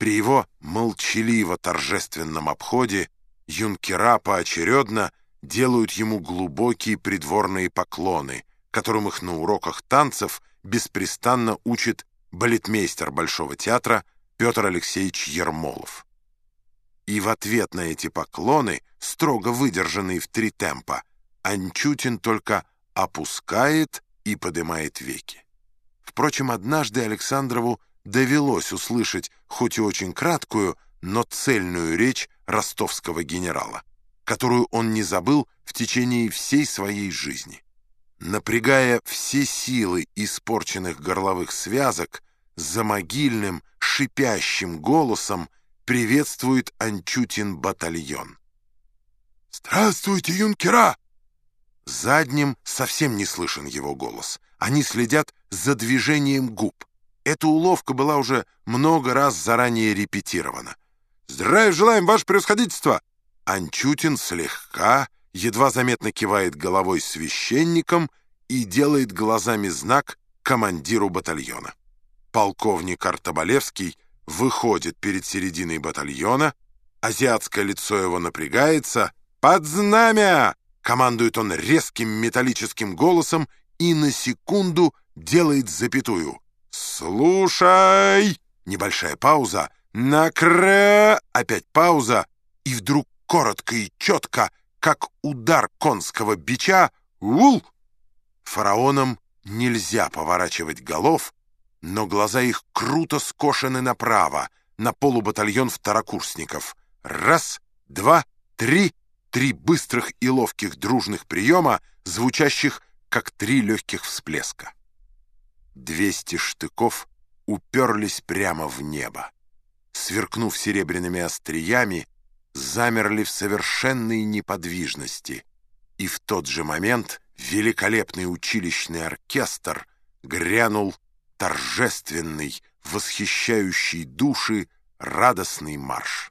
При его молчаливо-торжественном обходе юнкера поочередно делают ему глубокие придворные поклоны, которым их на уроках танцев беспрестанно учит балетмейстер Большого театра Петр Алексеевич Ермолов. И в ответ на эти поклоны, строго выдержанные в три темпа, Анчутин только опускает и поднимает веки. Впрочем, однажды Александрову довелось услышать хоть и очень краткую, но цельную речь ростовского генерала, которую он не забыл в течение всей своей жизни. Напрягая все силы испорченных горловых связок, за могильным, шипящим голосом приветствует Анчутин батальон. «Здравствуйте, юнкера!» Задним совсем не слышен его голос. Они следят за движением губ. Эта уловка была уже много раз заранее репетирована. «Здравия желаем, ваше превосходительство!» Анчутин слегка, едва заметно кивает головой священником и делает глазами знак командиру батальона. Полковник Артобалевский выходит перед серединой батальона, азиатское лицо его напрягается. «Под знамя!» — командует он резким металлическим голосом и на секунду делает запятую. «Слушай!» Небольшая пауза. «Накрэ!» Опять пауза. И вдруг коротко и четко, как удар конского бича, «Ул!» Фараонам нельзя поворачивать голов, но глаза их круто скошены направо, на полубатальон второкурсников. Раз, два, три, три быстрых и ловких дружных приема, звучащих как три легких всплеска. Двести штыков уперлись прямо в небо. Сверкнув серебряными остриями, замерли в совершенной неподвижности, и в тот же момент великолепный училищный оркестр грянул торжественный, восхищающий души радостный марш.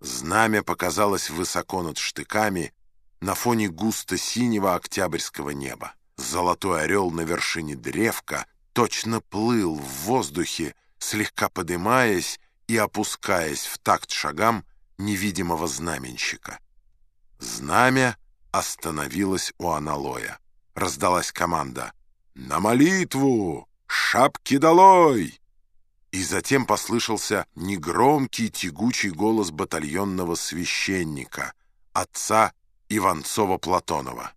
Знамя показалось высоко над штыками на фоне густо-синего октябрьского неба. Золотой орел на вершине древка точно плыл в воздухе, слегка подымаясь и опускаясь в такт шагам невидимого знаменщика. Знамя остановилось у аналоя. Раздалась команда «На молитву! Шапки долой!» И затем послышался негромкий тягучий голос батальонного священника, отца Иванцова-Платонова.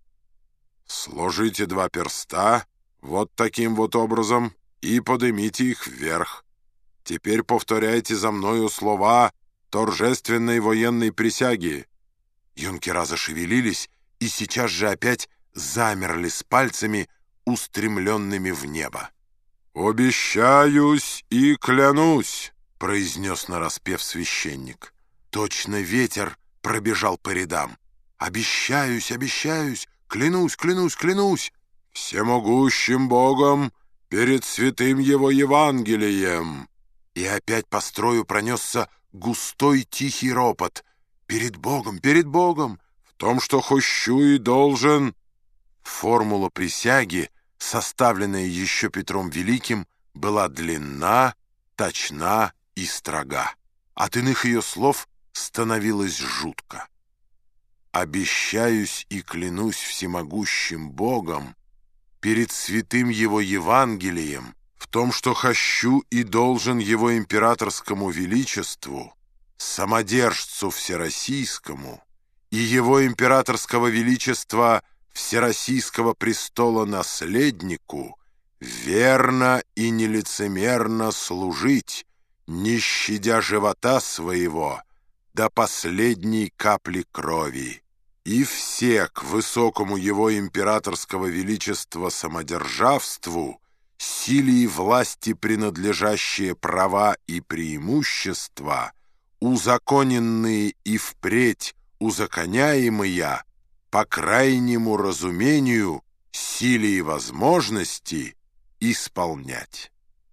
Сложите два перста вот таким вот образом и поднимите их вверх. Теперь повторяйте за мною слова торжественной военной присяги. Юнкера зашевелились и сейчас же опять замерли с пальцами, устремленными в небо. «Обещаюсь и клянусь», — произнес нараспев священник. Точно ветер пробежал по рядам. «Обещаюсь, обещаюсь, Клянусь, клянусь, клянусь всемогущим Богом перед святым Его Евангелием. И опять по строю пронесся густой тихий ропот. Перед Богом, перед Богом, в том, что хощу и должен. Формула присяги, составленная еще Петром Великим, была длинна, точна и строга. От иных ее слов становилось жутко обещаюсь и клянусь всемогущим Богом перед святым Его Евангелием в том, что хочу и должен Его императорскому величеству, самодержцу всероссийскому и Его императорского величества всероссийского престола наследнику верно и нелицемерно служить, не щадя живота своего, до последней капли крови, и все к высокому его императорского величества самодержавству, силе и власти принадлежащие права и преимущества, узаконенные и впредь узаконяемые, по крайнему разумению, силе и возможности исполнять.